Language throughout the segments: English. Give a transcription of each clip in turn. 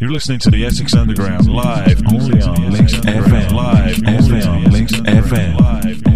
You're listening to the Essex Underground live only on Links FM. Live only on Links FM.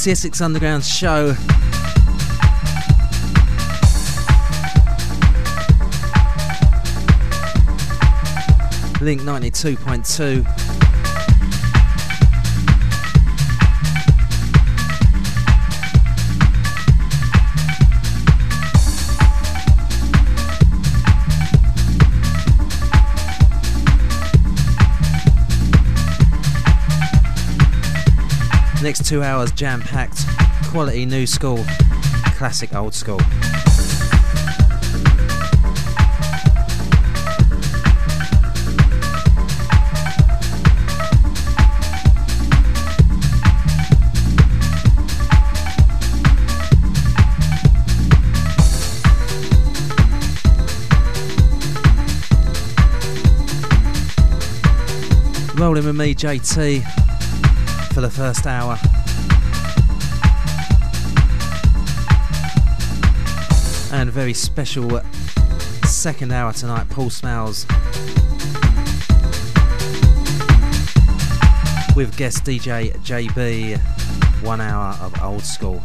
It's the Essex Underground show. Link 92.2. Next two hours jam packed, quality new school, classic old school. Rolling with me, JT, for the first hour. And a very special second hour tonight, Paul Smailes. With guest DJ JB, one hour of old school.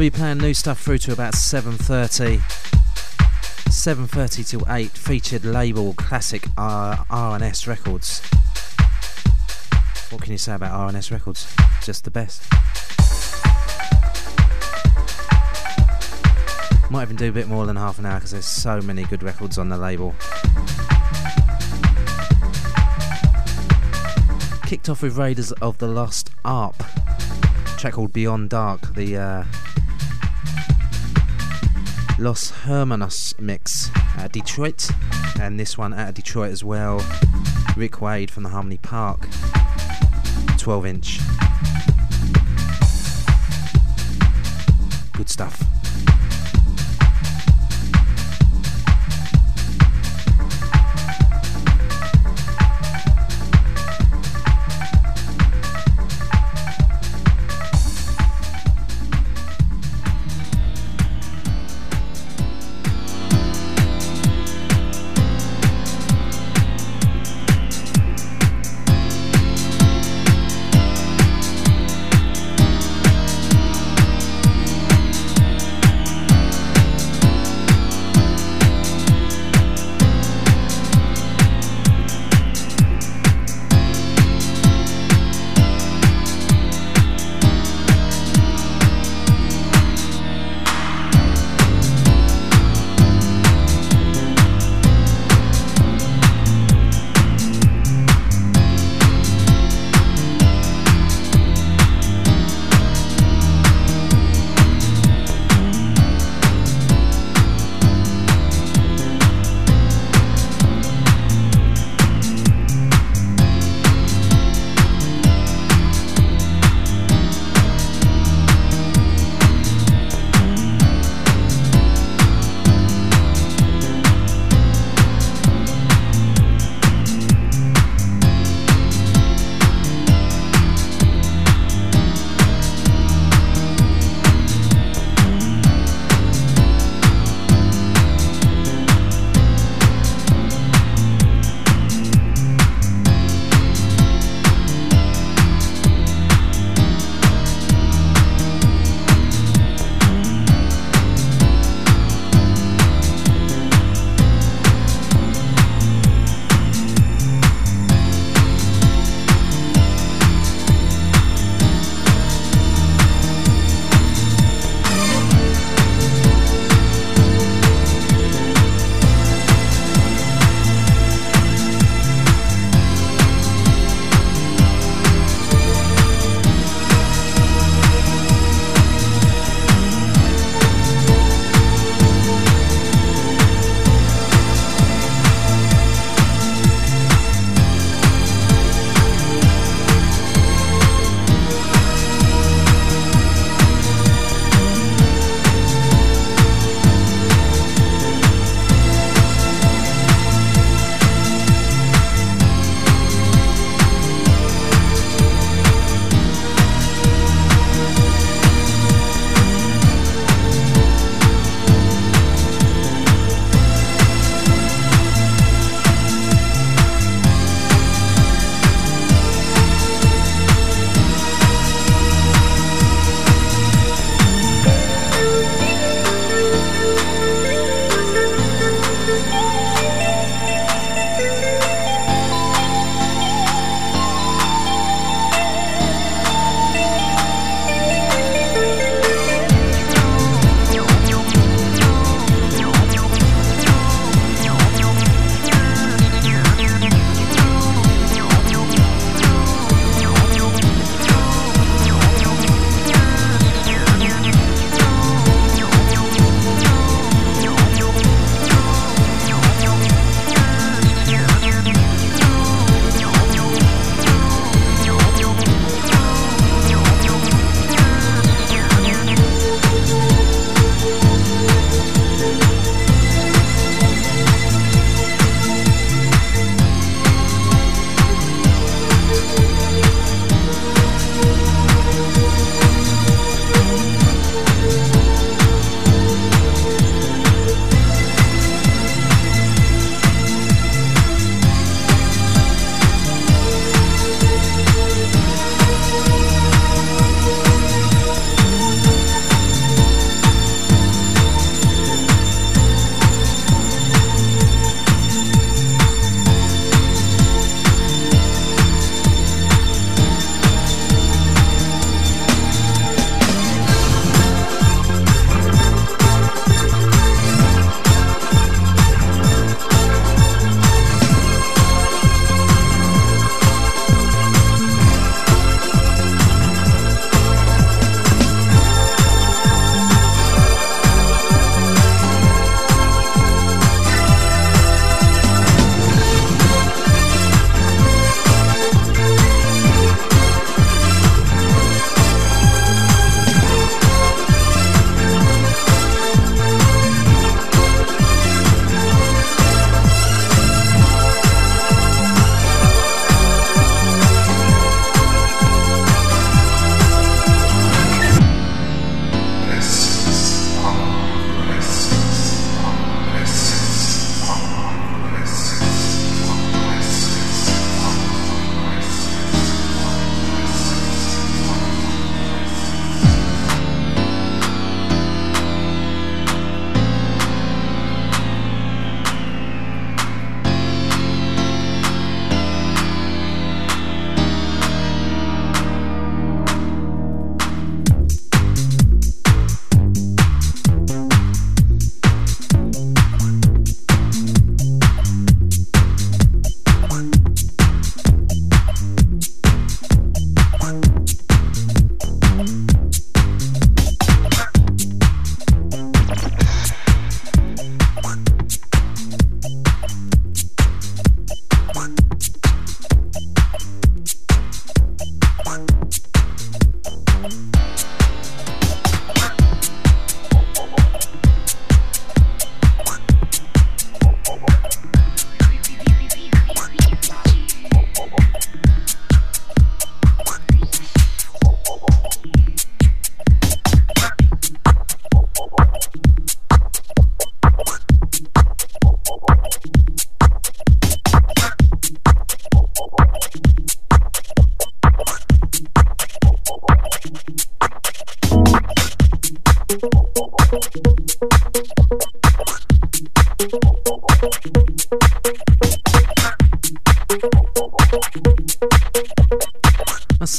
To be playing new stuff through to about 7.30. 7.30 till 8 featured label classic R- R&S Records. What can you say about R&S Records? Just the best. Might even do a bit more than half an hour because there's so many good records on the label. Kicked off with Raiders of the Lost Ark, track called Beyond Dark, the uh, Los Hermanos mix out of Detroit, and this one out of Detroit as well. Rick Wade from the Harmony Park, 12 inch. Good stuff.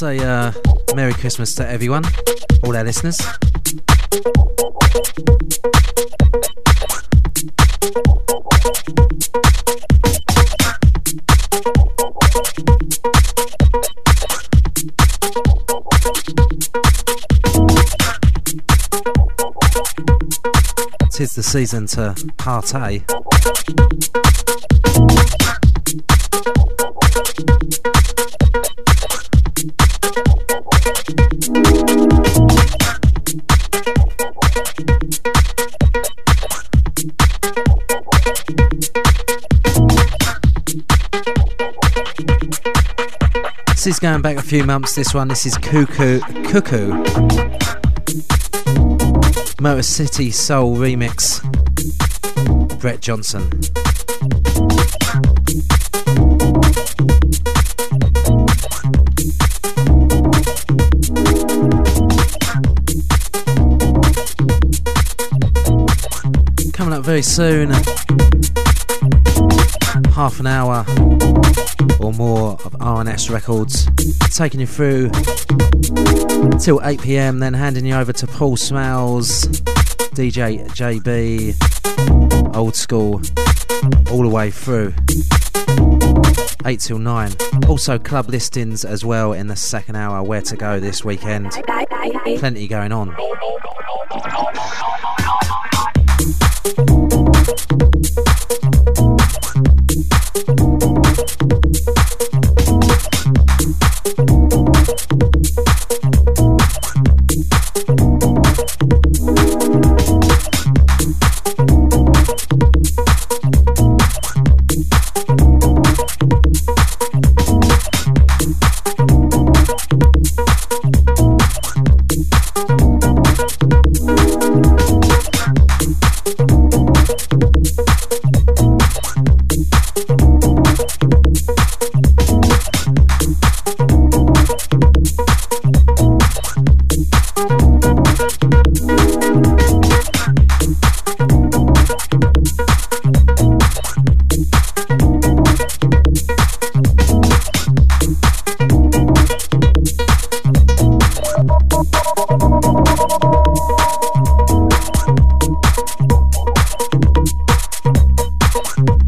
Say uh, Merry Christmas to everyone, all our listeners. Tis the season to partay. This is going back a few months. This one, this is Cuckoo Cuckoo Motor City Soul remix. Brett Johnson. Coming up very soon. Half an hour or more of R&S Records, taking you through till 8 pm, then handing you over to Paul Smailes, DJ JB, old school, all the way through. 8 till 9. Also, club listings as well in the second hour. Where to go this weekend? Plenty going on.